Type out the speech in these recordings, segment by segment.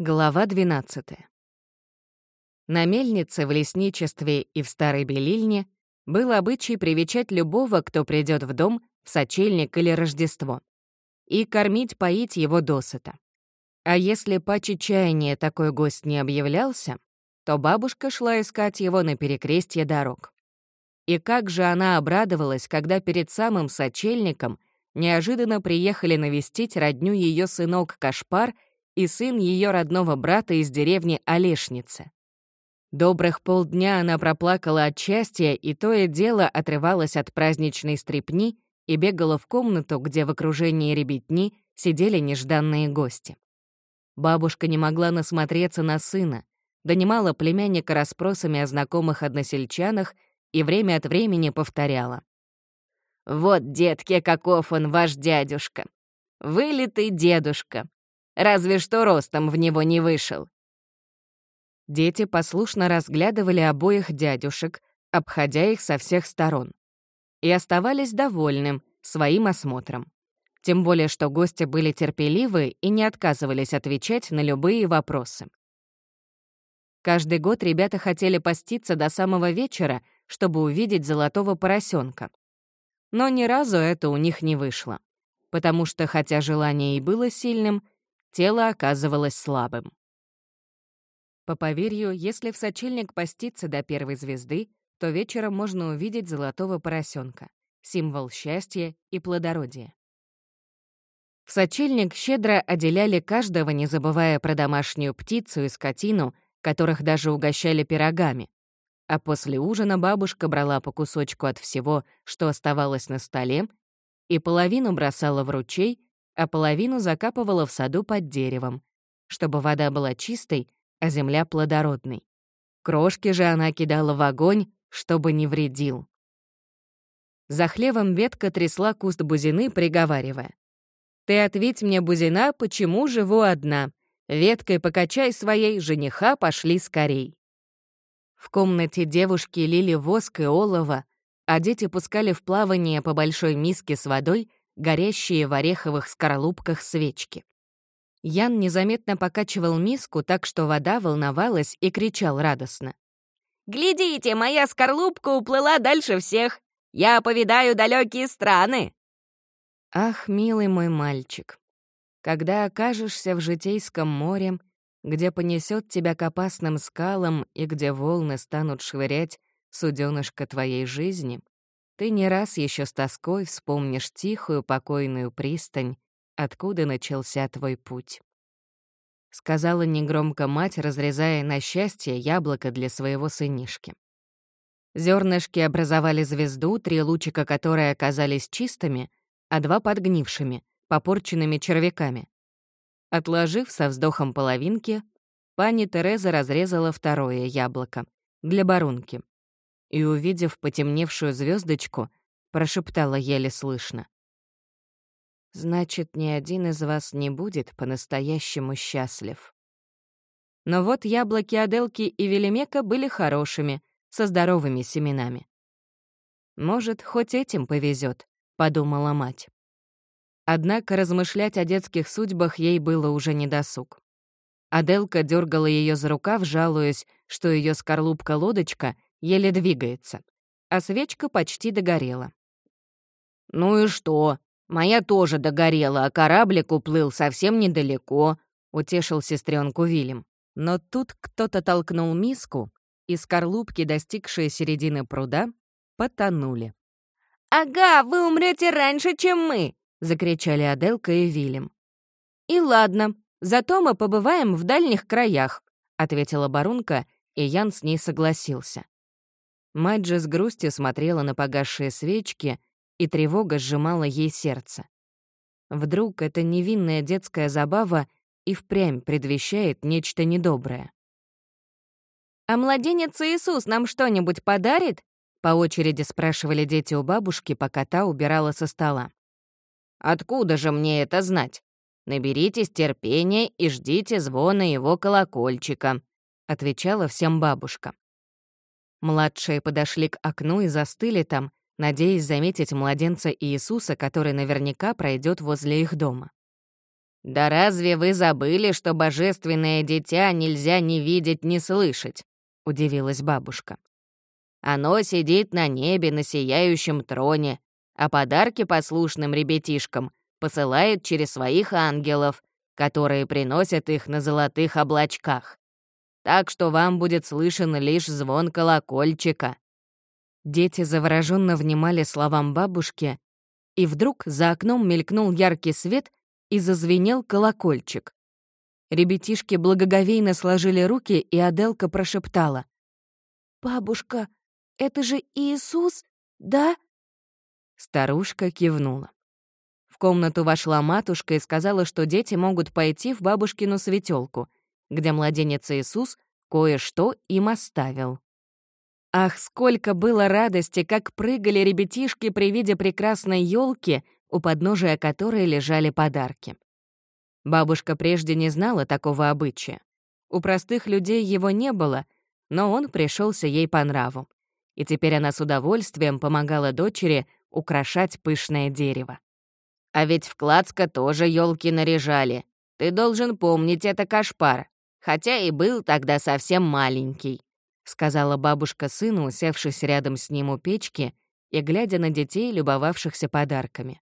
Глава 12. На мельнице, в лесничестве и в старой белильне был обычай привечать любого, кто придет в дом, в сочельник или Рождество, и кормить-поить его досыта. А если по чаяния такой гость не объявлялся, то бабушка шла искать его на перекрестье дорог. И как же она обрадовалась, когда перед самым сочельником неожиданно приехали навестить родню ее сынок Кашпар — и сын ее родного брата из деревни Олешницы. Добрых полдня она проплакала от счастья и то и дело отрывалась от праздничной стрепни и бегала в комнату, где в окружении ребятни сидели нежданные гости. Бабушка не могла насмотреться на сына, донимала племянника расспросами о знакомых односельчанах и время от времени повторяла. «Вот, детки, каков он, ваш дядюшка! Вылитый дедушка! Разве что ростом в него не вышел. Дети послушно разглядывали обоих дядюшек, обходя их со всех сторон. И оставались довольным своим осмотром. Тем более, что гости были терпеливы и не отказывались отвечать на любые вопросы. Каждый год ребята хотели поститься до самого вечера, чтобы увидеть золотого поросенка. Но ни разу это у них не вышло, потому что, хотя желание и было сильным, тело оказывалось слабым. По поверью, если в сочельник поститься до первой звезды, то вечером можно увидеть золотого поросенка, символ счастья и плодородия. В сочельник щедро отделяли каждого, не забывая про домашнюю птицу и скотину, которых даже угощали пирогами. А после ужина бабушка брала по кусочку от всего, что оставалось на столе, и половину бросала в ручей, а половину закапывала в саду под деревом, чтобы вода была чистой, а земля плодородной. Крошки же она кидала в огонь, чтобы не вредил. За хлевом ветка трясла куст бузины, приговаривая. «Ты ответь мне, бузина, почему живу одна? Веткой покачай своей, жениха пошли скорей». В комнате девушки лили воск и олово, а дети пускали в плавание по большой миске с водой горящие в ореховых скорлупках свечки. Ян незаметно покачивал миску так, что вода волновалась и кричал радостно. «Глядите, моя скорлупка уплыла дальше всех! Я повидаю далекие страны!» Ах, милый мой мальчик, когда окажешься в житейском море, где понесет тебя к опасным скалам и где волны станут швырять суденышко твоей жизни, ты не раз еще с тоской вспомнишь тихую, покойную пристань, откуда начался твой путь. Сказала негромко мать, разрезая на счастье яблоко для своего сынишки. Зернышки образовали звезду, три лучика которой оказались чистыми, а два подгнившими, попорченными червяками. Отложив со вздохом половинки, пани Тереза разрезала второе яблоко для барунки и, увидев потемневшую звездочку, прошептала еле слышно. «Значит, ни один из вас не будет по-настоящему счастлив». Но вот яблоки Аделки и Велимека были хорошими, со здоровыми семенами. «Может, хоть этим повезет, подумала мать. Однако размышлять о детских судьбах ей было уже недосуг. Аделка дергала ее за рукав, жалуясь, что ее скорлупка-лодочка — еле двигается, а свечка почти догорела. «Ну и что? Моя тоже догорела, а кораблик уплыл совсем недалеко», — утешил сестренку Вильям. Но тут кто-то толкнул миску, и скорлупки, достигшие середины пруда, потонули. «Ага, вы умрете раньше, чем мы!» — закричали Аделка и Вильям. «И ладно, зато мы побываем в дальних краях», — ответила Барунка, и Ян с ней согласился. Мать же с грустью смотрела на погасшие свечки, и тревога сжимала ей сердце. Вдруг эта невинная детская забава и впрямь предвещает нечто недоброе. «А младенец Иисус нам что-нибудь подарит?» По очереди спрашивали дети у бабушки, пока та убирала со стола. «Откуда же мне это знать? Наберитесь терпения и ждите звона его колокольчика», отвечала всем бабушка. Младшие подошли к окну и застыли там, надеясь заметить младенца Иисуса, который наверняка пройдет возле их дома. «Да разве вы забыли, что божественное дитя нельзя ни видеть, ни слышать?» — удивилась бабушка. «Оно сидит на небе на сияющем троне, а подарки послушным ребятишкам посылает через своих ангелов, которые приносят их на золотых облачках. Так что вам будет слышен лишь звон колокольчика». Дети завороженно внимали словам бабушки, и вдруг за окном мелькнул яркий свет и зазвенел колокольчик. Ребятишки благоговейно сложили руки, и Аделка прошептала. «Бабушка, это же Иисус, да?» Старушка кивнула. В комнату вошла матушка и сказала, что дети могут пойти в бабушкину светелку, где младенец Иисус кое-что им оставил. Ах, сколько было радости, как прыгали ребятишки при виде прекрасной елки, у подножия которой лежали подарки. Бабушка прежде не знала такого обычая. У простых людей его не было, но он пришелся ей по нраву. И теперь она с удовольствием помогала дочери украшать пышное дерево. «А ведь в Клацко тоже елки наряжали. Ты должен помнить это кошпар, хотя и был тогда совсем маленький», сказала бабушка сыну, усевшись рядом с ним у печки и глядя на детей, любовавшихся подарками.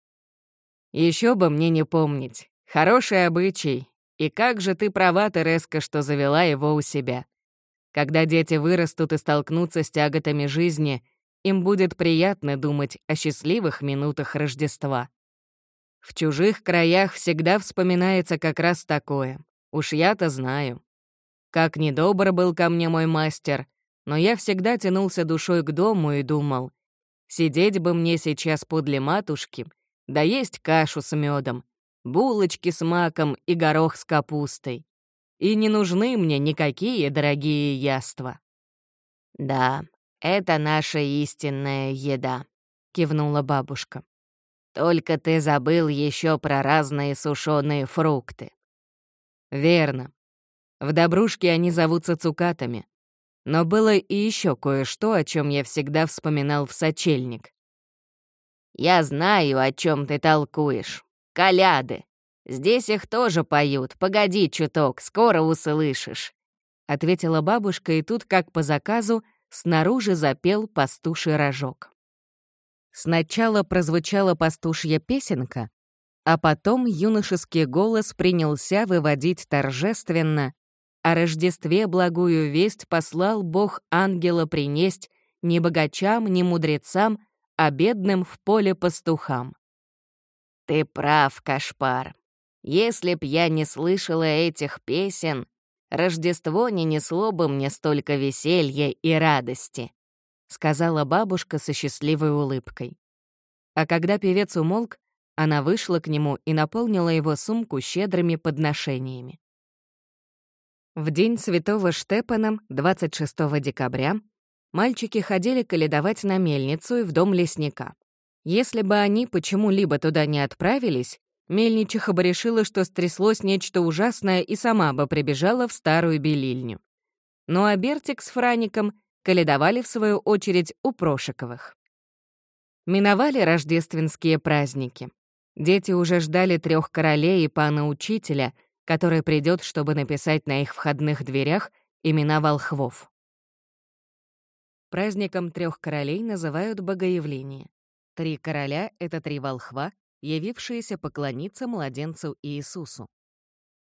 Еще бы мне не помнить. Хороший обычай. И как же ты права, Тереска, что завела его у себя. Когда дети вырастут и столкнутся с тяготами жизни, им будет приятно думать о счастливых минутах Рождества. В чужих краях всегда вспоминается как раз такое. Уж я-то знаю. Как недобр был ко мне мой мастер, но я всегда тянулся душой к дому и думал, сидеть бы мне сейчас подле матушки — да есть кашу с медом, булочки с маком и горох с капустой. И не нужны мне никакие дорогие яства. «Да, это наша истинная еда», — кивнула бабушка. «Только ты забыл еще про разные сушеные фрукты». «Верно. В Добрушке они зовутся цукатами. Но было и еще кое-что, о чем я всегда вспоминал в сочельник. «Я знаю, о чем ты толкуешь. Коляды. Здесь их тоже поют. Погоди чуток, скоро услышишь», — ответила бабушка, и тут, как по заказу, снаружи запел пастуший рожок. Сначала прозвучала пастушья песенка, а потом юношеский голос принялся выводить торжественно «О Рождестве благую весть послал Бог ангела принесть ни богачам, ни мудрецам, а бедным в поле пастухам. «Ты прав, Кашпар. Если б я не слышала этих песен, Рождество не несло бы мне столько веселья и радости», — сказала бабушка со счастливой улыбкой. А когда певец умолк, она вышла к нему и наполнила его сумку щедрыми подношениями. В день Святого Штепана, 26 декабря, мальчики ходили каледовать на мельницу и в дом лесника. Если бы они почему-либо туда не отправились, мельничиха бы решила, что стряслось нечто ужасное и сама бы прибежала в старую белильню. Ну а Бертик с Фраником каледовали, в свою очередь, у Прошиковых. Миновали рождественские праздники. Дети уже ждали трех королей и пана-учителя, который придет, чтобы написать на их входных дверях имена волхвов. Праздником трех королей называют Богоявление. Три короля — это три волхва, явившиеся поклониться младенцу Иисусу.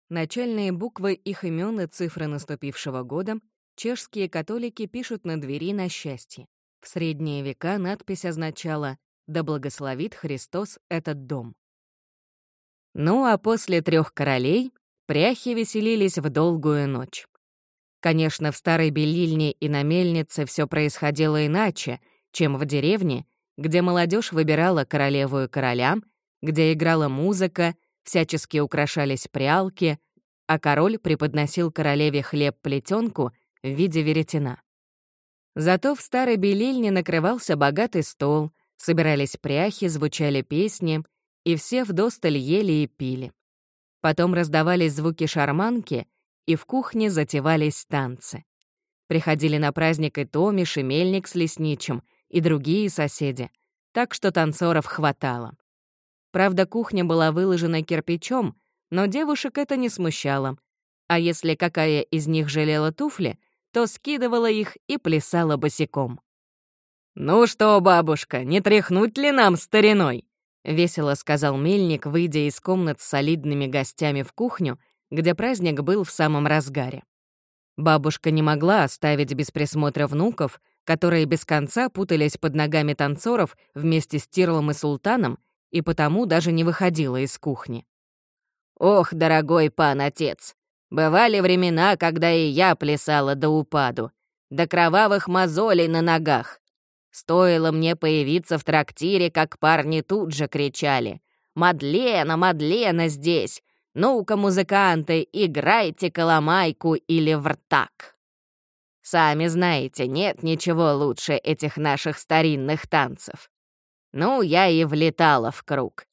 Начальные буквы их имен и цифры наступившего года чешские католики пишут на двери на счастье. В средние века надпись означала «Да благословит Христос этот дом». Ну а после трех королей пряхи веселились в долгую ночь. Конечно, в старой белильне и на мельнице все происходило иначе, чем в деревне, где молодежь выбирала королеву и короля, где играла музыка, всячески украшались прялки, а король преподносил королеве хлеб-плетенку в виде веретена. Зато в старой белильне накрывался богатый стол, собирались пряхи, звучали песни, и все вдосталь ели и пили. Потом раздавались звуки шарманки — и в кухне затевались танцы. Приходили на праздник и Томиш, и Мельник с Лесничим, и другие соседи, так что танцоров хватало. Правда, кухня была выложена кирпичом, но девушек это не смущало. А если какая из них жалела туфли, то скидывала их и плясала босиком. «Ну что, бабушка, не тряхнуть ли нам стариной?» — весело сказал мельник, выйдя из комнат с солидными гостями в кухню, где праздник был в самом разгаре. Бабушка не могла оставить без присмотра внуков, которые без конца путались под ногами танцоров вместе с Тирлом и Султаном, и потому даже не выходила из кухни. «Ох, дорогой пан-отец, бывали времена, когда и я плясала до упаду, до кровавых мозолей на ногах. Стоило мне появиться в трактире, как парни тут же кричали «Мадлена, Мадлена здесь! Ну-ка, музыканты, играйте коломайку или вртак!» Сами знаете, нет ничего лучше этих наших старинных танцев. Ну, я и влетала в круг.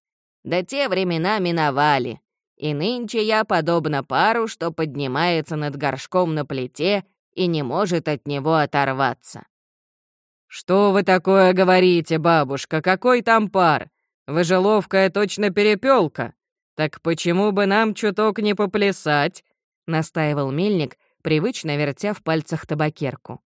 Да те времена миновали, и нынче я подобна пару, что поднимается над горшком на плите и не может от него оторваться. «Что вы такое говорите, бабушка? Какой там пар? Вы же ловкая точно перепелка. Так почему бы нам чуток не поплясать?» — настаивал мельник, привычно вертя в пальцах табакерку.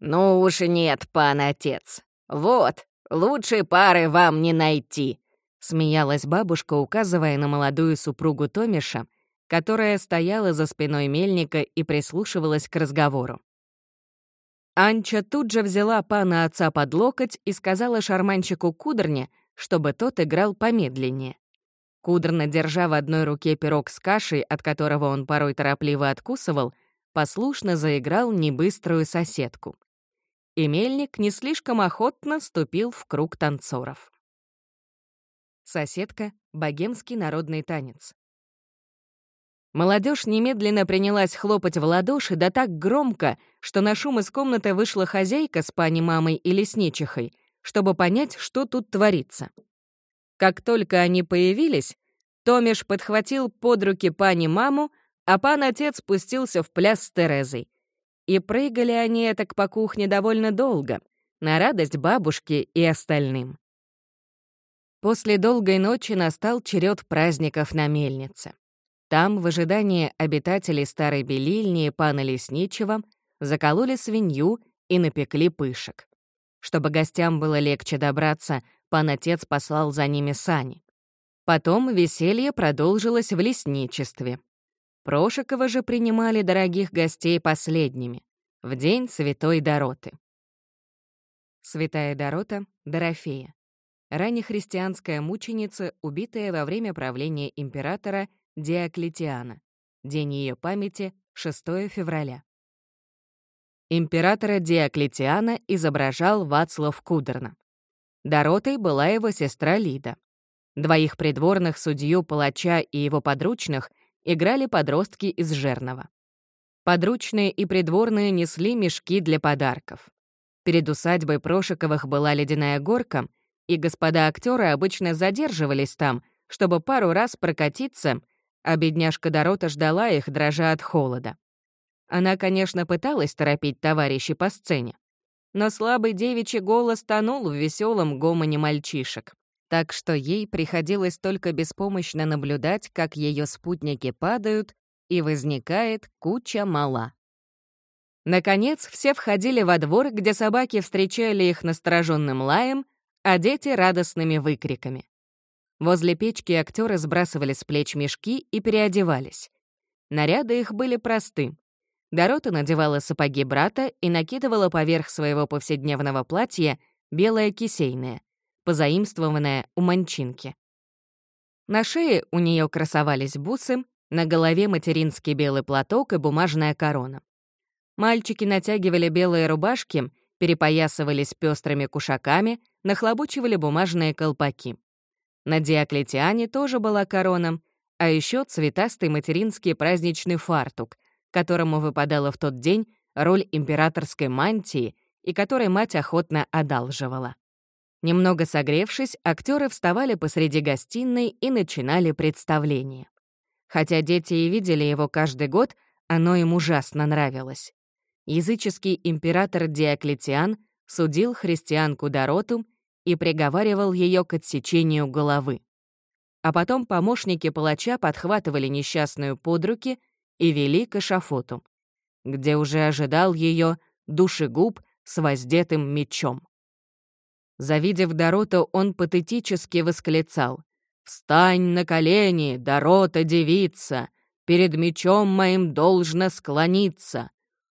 «Ну уж нет, пан-отец. Вот, лучшей пары вам не найти», — смеялась бабушка, указывая на молодую супругу Томиша, которая стояла за спиной мельника и прислушивалась к разговору. Анча тут же взяла пана отца под локоть и сказала шарманщику Кудрне, чтобы тот играл помедленнее. Кудрна, держа в одной руке пирог с кашей, от которого он порой торопливо откусывал, послушно заиграл небыструю соседку. И мельник не слишком охотно вступил в круг танцоров. Соседка — богемский народный танец. Молодежь немедленно принялась хлопать в ладоши, да так громко, что на шум из комнаты вышла хозяйка с пани-мамой и лесничихой, чтобы понять, что тут творится. Как только они появились, Томиш подхватил под руки пани-маму, а пан-отец спустился в пляс с Терезой. И прыгали они так по кухне довольно долго, на радость бабушке и остальным. После долгой ночи настал черед праздников на мельнице. Там, в ожидании обитателей старой белильни и пана Лесничего, закололи свинью и напекли пышек. Чтобы гостям было легче добраться, пан-отец послал за ними сани. Потом веселье продолжилось в лесничестве. Прошикова же принимали дорогих гостей последними, в день Святой Дороты. Святая Дорота — Дорофея. Раннехристианская мученица, убитая во время правления императора Диоклетиана. День ее памяти — 6 февраля. Императора Диоклетиана изображал Вацлав Кудерна. Доротой была его сестра Лида. Двоих придворных судью, палача и его подручных — играли подростки из Жернова. Подручные и придворные несли мешки для подарков. Перед усадьбой Прошиковых была ледяная горка, и господа актеры обычно задерживались там, чтобы пару раз прокатиться, а бедняжка Дорота ждала их, дрожа от холода. Она, конечно, пыталась торопить товарищей по сцене, но слабый девичий голос тонул в веселом гомоне мальчишек так что ей приходилось только беспомощно наблюдать, как ее спутники падают, и возникает куча мала. Наконец, все входили во двор, где собаки встречали их настороженным лаем, а дети — радостными выкриками. Возле печки актеры сбрасывали с плеч мешки и переодевались. Наряды их были просты. Дорота надевала сапоги брата и накидывала поверх своего повседневного платья белое кисейное — позаимствованная у манчинки. На шее у нее красовались бусы, на голове материнский белый платок и бумажная корона. Мальчики натягивали белые рубашки, перепоясывались пестрыми кушаками, нахлобучивали бумажные колпаки. На Диоклетиане тоже была корона, а еще цветастый материнский праздничный фартук, которому выпадала в тот день роль императорской мантии и которой мать охотно одалживала. Немного согревшись, актеры вставали посреди гостиной и начинали представление. Хотя дети и видели его каждый год, оно им ужасно нравилось. Языческий император Диоклетиан судил христианку Дороту и приговаривал ее к отсечению головы. а потом помощники палача подхватывали несчастную под руки и вели к эшафоту, где уже ожидал ее душегуб с воздетым мечом. Завидев Дороту, он патетически восклицал «Встань на колени, Дорота девица, перед мечом моим должно склониться.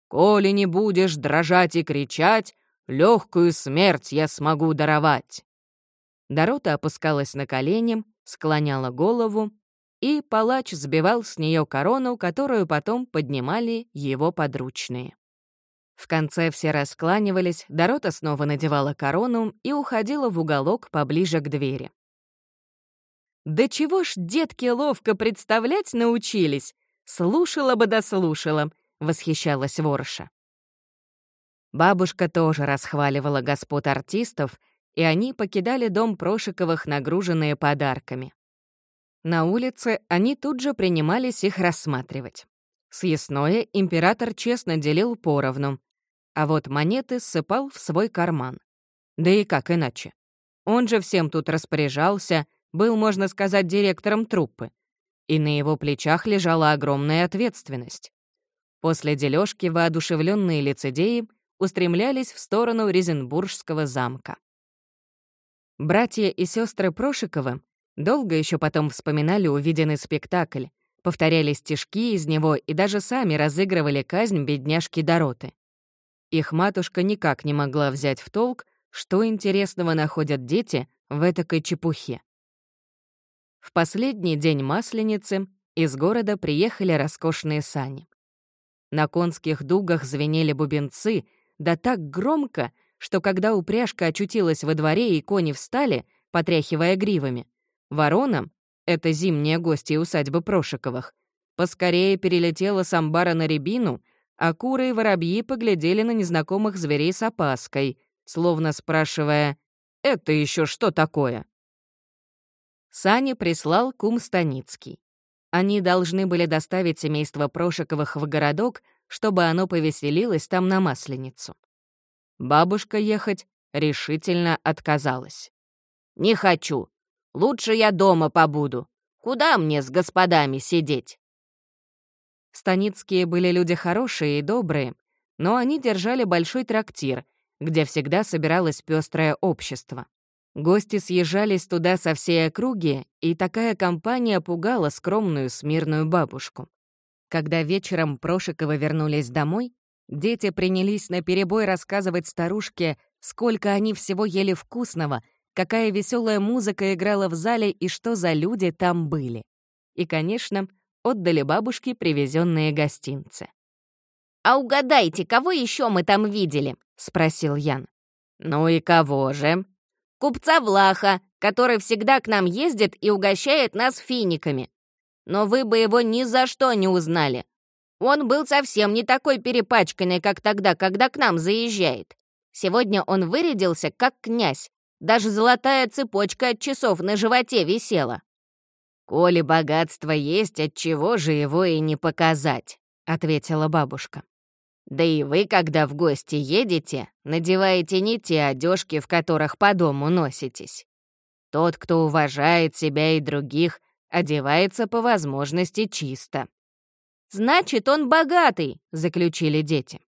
Коли не будешь дрожать и кричать, легкую смерть я смогу даровать». Дорота опускалась на колени, склоняла голову, и палач сбивал с нее корону, которую потом поднимали его подручные. В конце все раскланивались, Дорота снова надевала корону и уходила в уголок поближе к двери. «Да чего ж детки ловко представлять научились? Слушала бы да слушала», — восхищалась Ворша. Бабушка тоже расхваливала господ артистов, и они покидали дом Прошиковых, нагруженные подарками. На улице они тут же принимались их рассматривать. Съестное император честно делил поровну, а вот монеты ссыпал в свой карман. Да и как иначе? Он же всем тут распоряжался, был, можно сказать, директором труппы. И на его плечах лежала огромная ответственность. После дележки воодушевленные лицедеи устремлялись в сторону Резенбургского замка. Братья и сестры Прошиковы долго еще потом вспоминали увиденный спектакль, повторяли стишки из него и даже сами разыгрывали казнь бедняжки Дороты. Их матушка никак не могла взять в толк, что интересного находят дети в этакой чепухе. В последний день Масленицы из города приехали роскошные сани. На конских дугах звенели бубенцы, да так громко, что когда упряжка очутилась во дворе и кони встали, потряхивая гривами, ворона, это зимние гости усадьбы Прошиковых, поскорее перелетела с амбара на рябину а куры и воробьи поглядели на незнакомых зверей с опаской, словно спрашивая «Это еще что такое?». Сани прислал кум Станицкий. Они должны были доставить семейство Прошиковых в городок, чтобы оно повеселилось там на Масленицу. Бабушка ехать решительно отказалась. «Не хочу. Лучше я дома побуду. Куда мне с господами сидеть?» Станицкие были люди хорошие и добрые, но они держали большой трактир, где всегда собиралось пестрое общество. Гости съезжались туда со всей округи, и такая компания пугала скромную смирную бабушку. Когда вечером Прошиковы вернулись домой, дети принялись наперебой рассказывать старушке, сколько они всего ели вкусного, какая веселая музыка играла в зале и что за люди там были. И, конечно, отдали бабушке привезенные гостинцы. «А угадайте, кого еще мы там видели?» — спросил Ян. «Ну и кого же?» «Купца Влаха, который всегда к нам ездит и угощает нас финиками. Но вы бы его ни за что не узнали. Он был совсем не такой перепачканный, как тогда, когда к нам заезжает. Сегодня он вырядился, как князь. Даже золотая цепочка от часов на животе висела. «Коли богатство есть, отчего же его и не показать?» — ответила бабушка. «Да и вы, когда в гости едете, надеваете не те одежки, в которых по дому носитесь. Тот, кто уважает себя и других, одевается по возможности чисто». «Значит, он богатый», — заключили дети.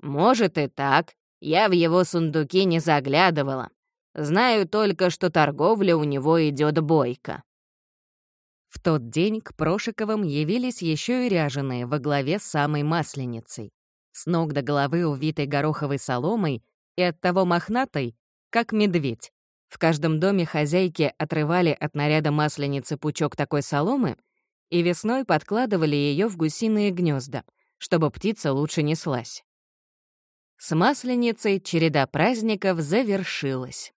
«Может и так. Я в его сундуки не заглядывала. Знаю только, что торговля у него идет бойко». В тот день к Прошиковым явились еще и ряженые во главе с самой Масленицей. С ног до головы увитой гороховой соломой и оттого мохнатой, как медведь. В каждом доме хозяйки отрывали от наряда Масленицы пучок такой соломы и весной подкладывали ее в гусиные гнезда, чтобы птица лучше неслась. С Масленицей череда праздников завершилась.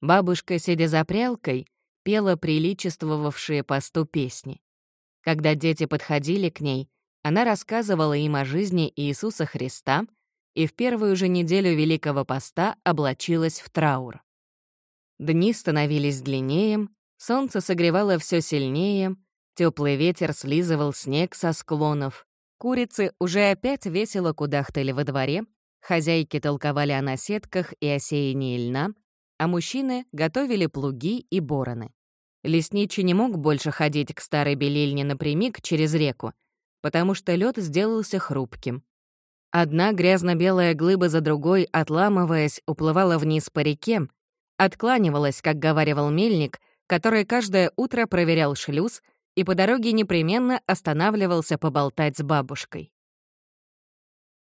Бабушка, сидя за прялкой, пела приличествовавшие посту песни. Когда дети подходили к ней, она рассказывала им о жизни Иисуса Христа и в первую же неделю Великого Поста облачилась в траур. Дни становились длиннее, солнце согревало все сильнее, теплый ветер слизывал снег со склонов, курицы уже опять весело кудахтали во дворе, хозяйки толковали о наседках и о сеянии льна, а мужчины готовили плуги и бороны. Лесничий не мог больше ходить к старой белильне напрямик через реку, потому что лед сделался хрупким. Одна грязно-белая глыба за другой, отламываясь, уплывала вниз по реке, откланивалась, как говаривал мельник, который каждое утро проверял шлюз и по дороге непременно останавливался поболтать с бабушкой.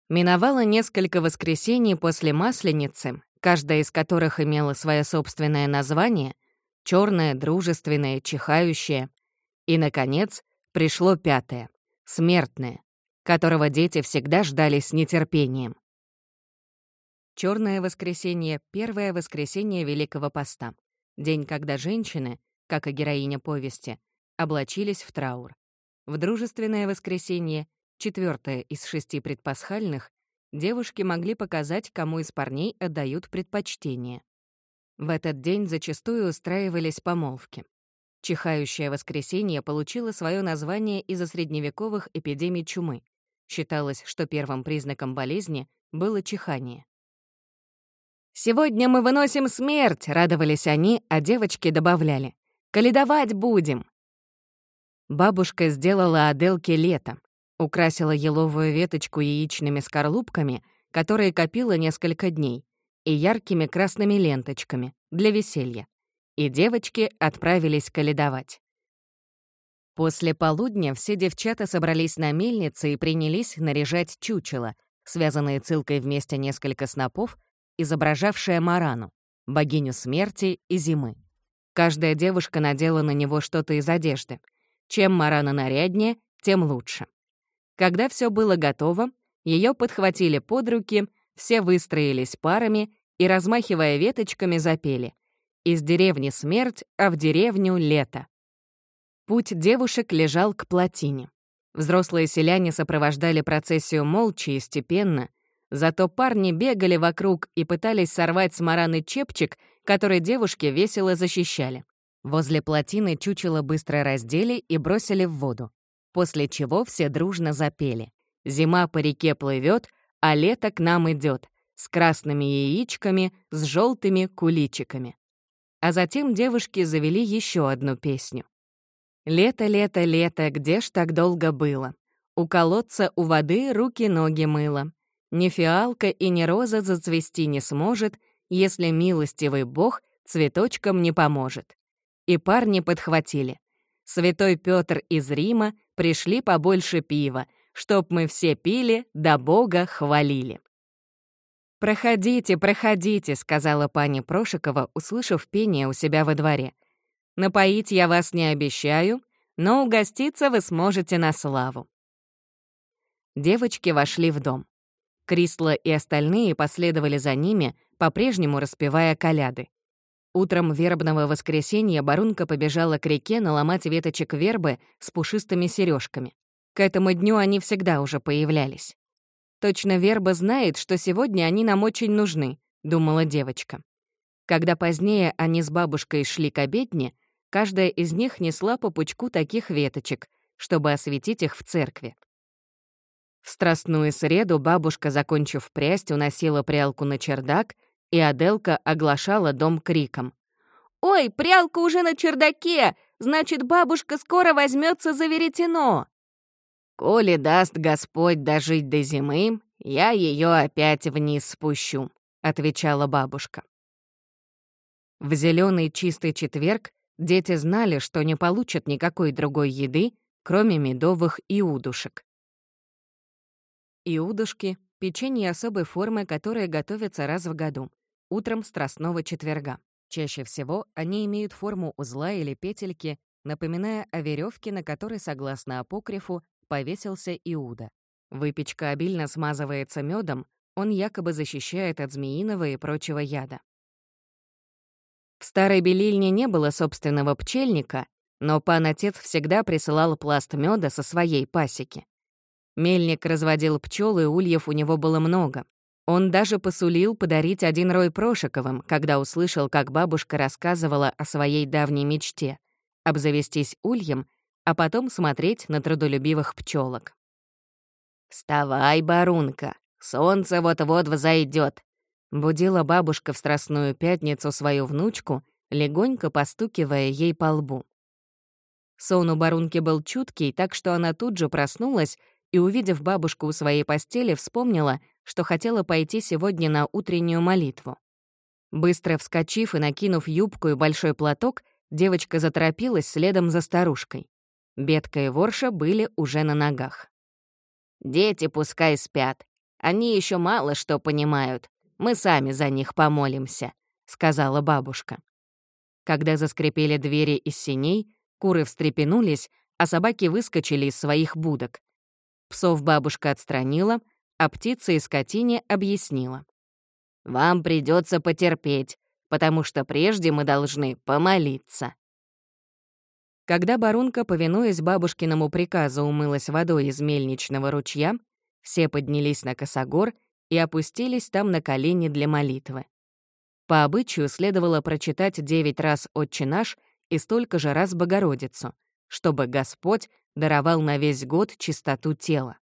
Миновало несколько воскресений после Масленицы, каждая из которых имела свое собственное название — черное, дружественное, чихающее. И, наконец, пришло пятое — смертное, которого дети всегда ждали с нетерпением. Черное воскресенье — первое воскресенье Великого Поста, день, когда женщины, как и героиня повести, облачились в траур. В дружественное воскресенье, четвертое из шести предпасхальных, девушки могли показать, кому из парней отдают предпочтение. В этот день зачастую устраивались помолвки. Чихающее воскресенье получило свое название из-за средневековых эпидемий чумы. Считалось, что первым признаком болезни было чихание. «Сегодня мы выносим смерть!» — радовались они, а девочки добавляли. «Каледовать будем!» Бабушка сделала Аделке лето, украсила еловую веточку яичными скорлупками, которые копила несколько дней, и яркими красными ленточками для веселья. И девочки отправились каледовать. После полудня все девчата собрались на мельнице и принялись наряжать чучело, связанные цилкой вместе несколько снопов, изображавшее Марану, богиню смерти и зимы. Каждая девушка надела на него что-то из одежды — чем Марана наряднее, тем лучше. Когда все было готово, ее подхватили под руки, все выстроились парами и, размахивая веточками, запели «Из деревни смерть, а в деревню лето». Путь девушек лежал к плотине. Взрослые селяне сопровождали процессию молча и степенно, зато парни бегали вокруг и пытались сорвать с Мараны чепчик, который девушки весело защищали. Возле плотины чучело быстро раздели и бросили в воду, после чего все дружно запели. «Зима по реке плывет, а лето к нам идет, с красными яичками, с желтыми куличиками». А затем девушки завели еще одну песню. «Лето, лето, лето, где ж так долго было? У колодца у воды руки-ноги мыло. Ни фиалка и ни роза зацвести не сможет, если милостивый бог цветочкам не поможет и парни подхватили. Святой Петр из Рима пришли побольше пива, чтоб мы все пили, да Бога хвалили. «Проходите, проходите», — сказала пани Прошикова, услышав пение у себя во дворе. «Напоить я вас не обещаю, но угоститься вы сможете на славу». Девочки вошли в дом. Крисла и остальные последовали за ними, по-прежнему распевая коляды. Утром вербного воскресенья Барунка побежала к реке наломать веточек вербы с пушистыми сережками. К этому дню они всегда уже появлялись. «Точно верба знает, что сегодня они нам очень нужны», — думала девочка. Когда позднее они с бабушкой шли к обедне, каждая из них несла по пучку таких веточек, чтобы осветить их в церкви. Страстную среду бабушка, закончив прясть, уносила прялку на чердак — и Аделка оглашала дом криком. «Ой, прялка уже на чердаке! Значит, бабушка скоро возьмется за веретено!» «Коли даст Господь дожить до зимы, я ее опять вниз спущу», — отвечала бабушка. В зеленый чистый четверг дети знали, что не получат никакой другой еды, кроме медовых иудушек. Иудушки — печенье особой формы, которое готовится раз в году утром Страстного четверга. Чаще всего они имеют форму узла или петельки, напоминая о веревке, на которой, согласно апокрифу, повесился Иуда. Выпечка обильно смазывается медом, он якобы защищает от змеиного и прочего яда. В старой белильне не было собственного пчельника, но пан-отец всегда присылал пласт меда со своей пасеки. Мельник разводил пчел, и ульев у него было много. Он даже посулил подарить один рой Прошиковым, когда услышал, как бабушка рассказывала о своей давней мечте — обзавестись ульем, а потом смотреть на трудолюбивых пчелок. «Вставай, барунка, солнце вот-вот взойдет, будила бабушка в Страстную Пятницу свою внучку, легонько постукивая ей по лбу. Сон у Барунки был чуткий, так что она тут же проснулась и, увидев бабушку у своей постели, вспомнила, что хотела пойти сегодня на утреннюю молитву. Быстро вскочив и накинув юбку и большой платок, девочка заторопилась следом за старушкой. Бетка и Ворша были уже на ногах. «Дети пускай спят. Они еще мало что понимают. Мы сами за них помолимся», — сказала бабушка. Когда заскрипели двери из синей, куры встрепенулись, а собаки выскочили из своих будок. Псов бабушка отстранила, а птице и скотине объяснила. «Вам придется потерпеть, потому что прежде мы должны помолиться». Когда Барунка, повинуясь бабушкиному приказу, умылась водой из мельничного ручья, все поднялись на косогор и опустились там на колени для молитвы. По обычаю следовало прочитать девять раз «Отче наш» и столько же раз «Богородицу», чтобы Господь даровал на весь год чистоту тела.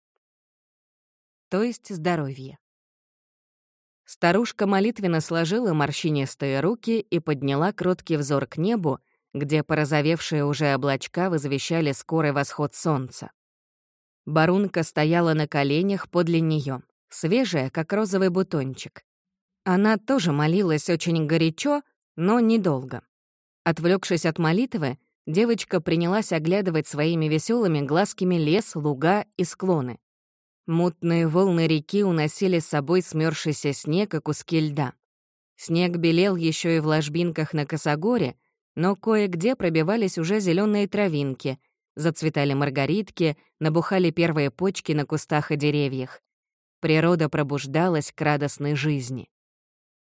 То есть здоровье. Старушка молитвенно сложила морщинистые руки и подняла кроткий взор к небу, где порозовевшие уже облачка возвещали скорый восход солнца. Барунка стояла на коленях подле нее, свежая, как розовый бутончик. Она тоже молилась очень горячо, но недолго. Отвлекшись от молитвы, девочка принялась оглядывать своими веселыми глазками лес, луга и склоны. Мутные волны реки уносили с собой смёрзшийся снег и куски льда. Снег белел еще и в ложбинках на Косогоре, но кое-где пробивались уже зеленые травинки, зацветали маргаритки, набухали первые почки на кустах и деревьях. Природа пробуждалась к радостной жизни.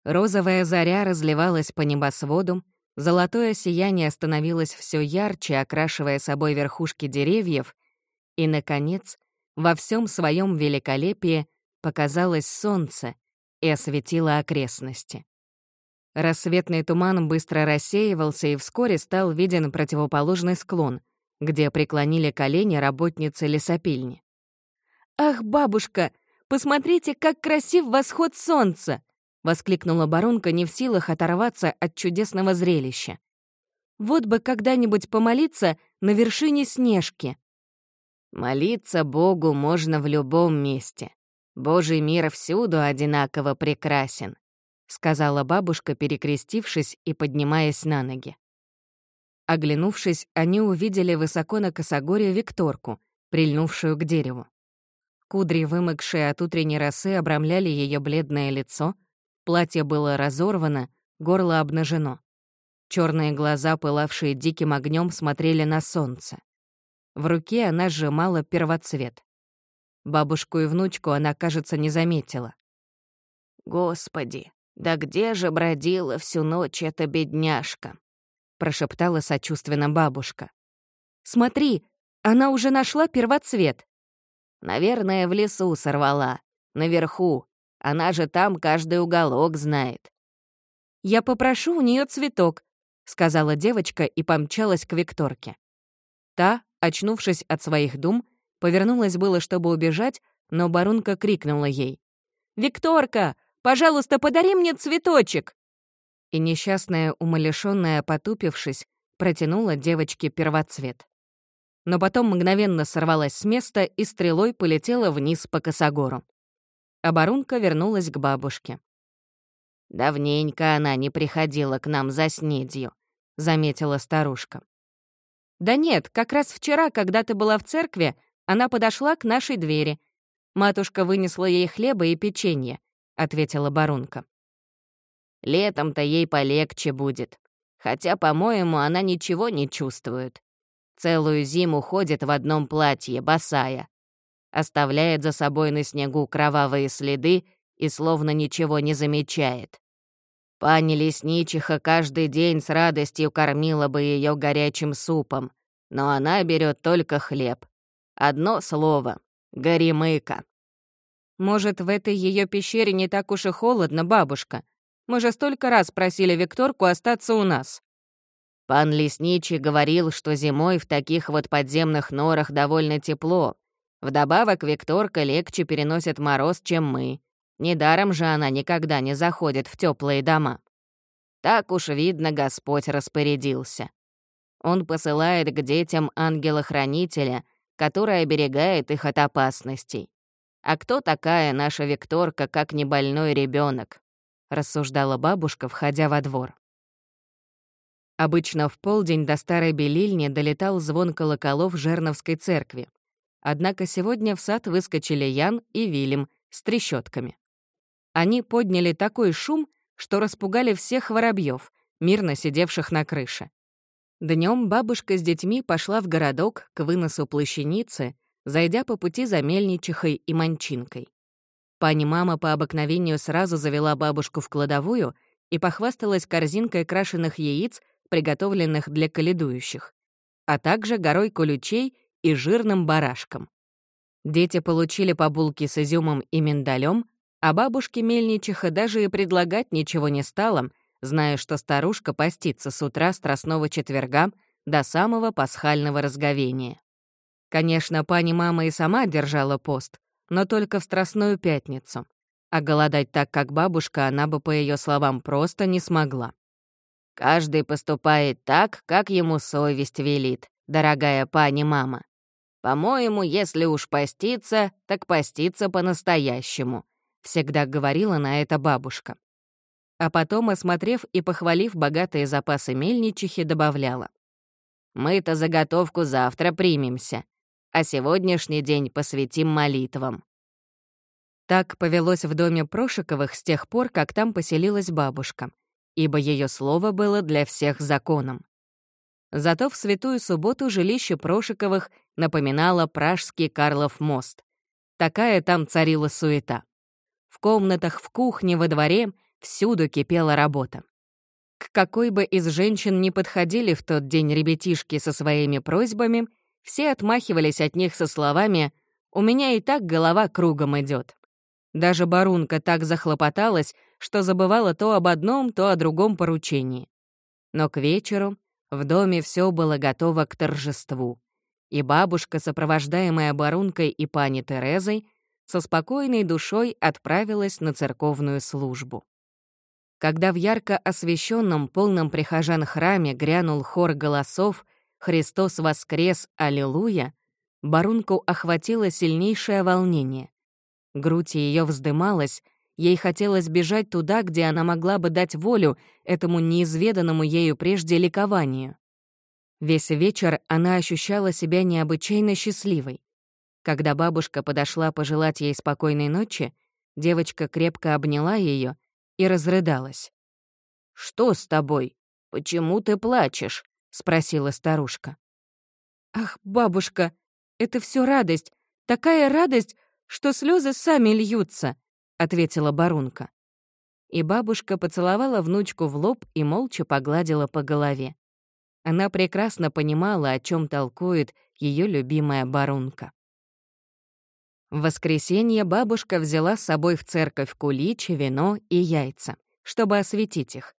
Розовая заря разливалась по небосводу, Золотое сияние становилось все ярче, окрашивая собой верхушки деревьев, и, наконец, во всем своем великолепии показалось солнце и осветило окрестности. Рассветный туман быстро рассеивался, и вскоре стал виден противоположный склон, где преклонили колени работницы лесопильни. «Ах, бабушка, посмотрите, как красив восход солнца!» Воскликнула баронка, не в силах оторваться от чудесного зрелища. «Вот бы когда-нибудь помолиться на вершине Снежки». «Молиться Богу можно в любом месте. Божий мир всюду одинаково прекрасен», — сказала бабушка, перекрестившись и поднимаясь на ноги. Оглянувшись, они увидели высоко на косогоре Викторку, прильнувшую к дереву. Кудри, вымокшие от утренней росы, обрамляли ее бледное лицо — Платье было разорвано, горло обнажено. Черные глаза, пылавшие диким огнем, смотрели на солнце. В руке она сжимала первоцвет. Бабушку и внучку она, кажется, не заметила. «Господи, да где же бродила всю ночь эта бедняжка?» — прошептала сочувственно бабушка. «Смотри, она уже нашла первоцвет». «Наверное, в лесу сорвала, наверху, она же там каждый уголок знает». «Я попрошу у нее цветок», — сказала девочка и помчалась к Викторке. Та, очнувшись от своих дум, повернулась было, чтобы убежать, но барунка крикнула ей. «Викторка, пожалуйста, подари мне цветочек!» И несчастная, умалишённая, потупившись, протянула девочке первоцвет. Но потом мгновенно сорвалась с места и стрелой полетела вниз по косогору а Барунка вернулась к бабушке. «Давненько она не приходила к нам за снедью», — заметила старушка. «Да нет, как раз вчера, когда ты была в церкви, она подошла к нашей двери. Матушка вынесла ей хлеба и печенье», — ответила Барунка. «Летом-то ей полегче будет. Хотя, по-моему, она ничего не чувствует. Целую зиму ходит в одном платье, босая оставляет за собой на снегу кровавые следы и словно ничего не замечает. Пани лесничиха каждый день с радостью кормила бы ее горячим супом, но она берет только хлеб. Одно слово — горемыка. «Может, в этой ее пещере не так уж и холодно, бабушка? Мы же столько раз просили Викторку остаться у нас». Пан Лесничий говорил, что зимой в таких вот подземных норах довольно тепло, Вдобавок, Викторка легче переносит мороз, чем мы. Недаром же она никогда не заходит в теплые дома. Так уж видно, Господь распорядился. Он посылает к детям ангела-хранителя, который оберегает их от опасностей. А кто такая наша Викторка, как не больной ребенок? рассуждала бабушка, входя во двор. Обычно в полдень до старой белильни долетал звон колоколов Жерновской церкви. Однако сегодня в сад выскочили Ян и Вильям с трещотками. Они подняли такой шум, что распугали всех воробьев, мирно сидевших на крыше. Днем бабушка с детьми пошла в городок к выносу плащаницы, зайдя по пути за мельничихой и манчинкой. Пани-мама по обыкновению сразу завела бабушку в кладовую и похвасталась корзинкой крашеных яиц, приготовленных для каледующих, а также горой кулючей и жирным барашком. Дети получили по булке с изюмом и миндалем, а бабушке мельничиха даже и предлагать ничего не стала, зная, что старушка постится с утра страстного четверга до самого пасхального разговения. Конечно, пани-мама и сама держала пост, но только в Страстную Пятницу. А голодать так, как бабушка, она бы, по ее словам, просто не смогла. «Каждый поступает так, как ему совесть велит, дорогая пани-мама. По-моему, если уж поститься, так поститься по-настоящему», всегда говорила на это бабушка. А потом, осмотрев и похвалив богатые запасы мельничихи, добавляла. «Мы-то заготовку завтра примемся, а сегодняшний день посвятим молитвам». Так повелось в доме Прошиковых с тех пор, как там поселилась бабушка, ибо ее слово было для всех законом. Зато в Святую Субботу жилище Прошиковых напоминало Пражский Карлов мост. Такая там царила суета. В комнатах, в кухне, во дворе всюду кипела работа. К какой бы из женщин не подходили в тот день ребятишки со своими просьбами, все отмахивались от них со словами «У меня и так голова кругом идет. Даже Барунка так захлопоталась, что забывала то об одном, то о другом поручении. Но к вечеру в доме все было готово к торжеству, и бабушка, сопровождаемая Барункой и пани Терезой, со спокойной душой отправилась на церковную службу. Когда в ярко освещенном полном прихожан храме грянул хор голосов «Христос воскрес! Аллилуйя!», Барунку охватило сильнейшее волнение. Грудь ее вздымалась, ей хотелось бежать туда, где она могла бы дать волю этому неизведанному ею прежде ликованию. Весь вечер она ощущала себя необычайно счастливой. Когда бабушка подошла пожелать ей спокойной ночи, девочка крепко обняла ее и разрыдалась. «Что с тобой? Почему ты плачешь?» — спросила старушка. «Ах, бабушка, это все радость, такая радость, что слезы сами льются», — ответила Барунка. И бабушка поцеловала внучку в лоб и молча погладила по голове. Она прекрасно понимала, о чем толкует ее любимая Барунка. В воскресенье бабушка взяла с собой в церковь куличи, вино и яйца, чтобы осветить их.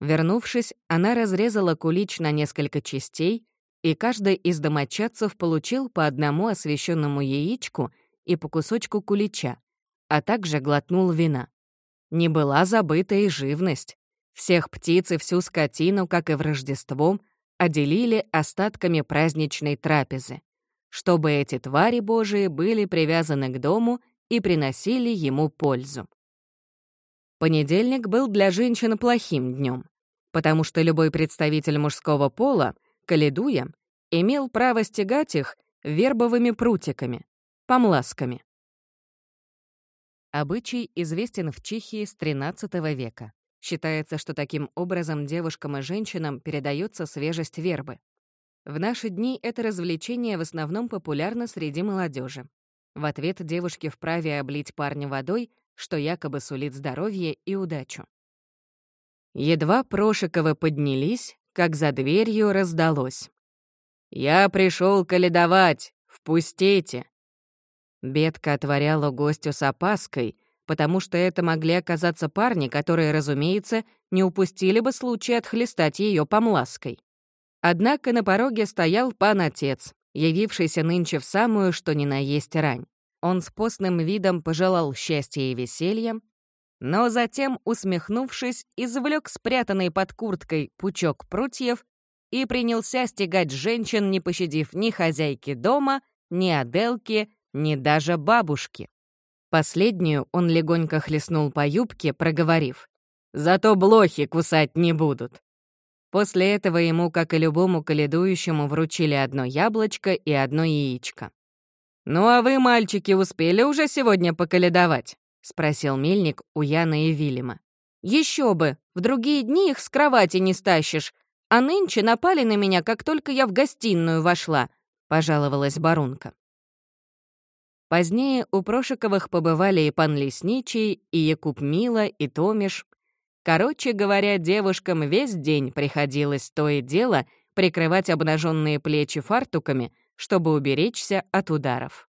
Вернувшись, она разрезала кулич на несколько частей, и каждый из домочадцев получил по одному освещенному яичку и по кусочку кулича, а также глотнул вина. Не была забыта и живность. Всех птиц и всю скотину, как и в Рождество, отделили остатками праздничной трапезы, чтобы эти твари Божии были привязаны к дому и приносили ему пользу. Понедельник был для женщин плохим днем, потому что любой представитель мужского пола, каледуя, имел право стегать их вербовыми прутиками, помласками. Обычай известен в Чехии с XIII века. Считается, что таким образом девушкам и женщинам передается свежесть вербы. В наши дни это развлечение в основном популярно среди молодежи. В ответ девушке вправе облить парня водой, что якобы сулит здоровье и удачу. Едва Прошиковы поднялись, как за дверью раздалось. «Я пришел каледовать! Впустите!» Бетка отворяла гостю с опаской, потому что это могли оказаться парни, которые, разумеется, не упустили бы случай отхлестать ее помлаской. Однако на пороге стоял пан-отец, явившийся нынче в самую, что ни на есть рань. Он с постным видом пожелал счастья и веселья, но затем, усмехнувшись, извлек спрятанный под курткой пучок прутьев и принялся стегать женщин, не пощадив ни хозяйки дома, ни Аделки, ни даже бабушки. Последнюю он легонько хлестнул по юбке, проговорив. «Зато блохи кусать не будут». После этого ему, как и любому каледующему, вручили одно яблочко и одно яичко. «Ну а вы, мальчики, успели уже сегодня поколедовать?» — спросил мельник у Яна и Вильяма. Еще бы! В другие дни их с кровати не стащишь. А нынче напали на меня, как только я в гостиную вошла», — пожаловалась Барунка. Позднее у Прошиковых побывали и пан Лесничий, и Якуб Мила, и Томиш. Короче говоря, девушкам весь день приходилось то и дело прикрывать обнаженные плечи фартуками, чтобы уберечься от ударов.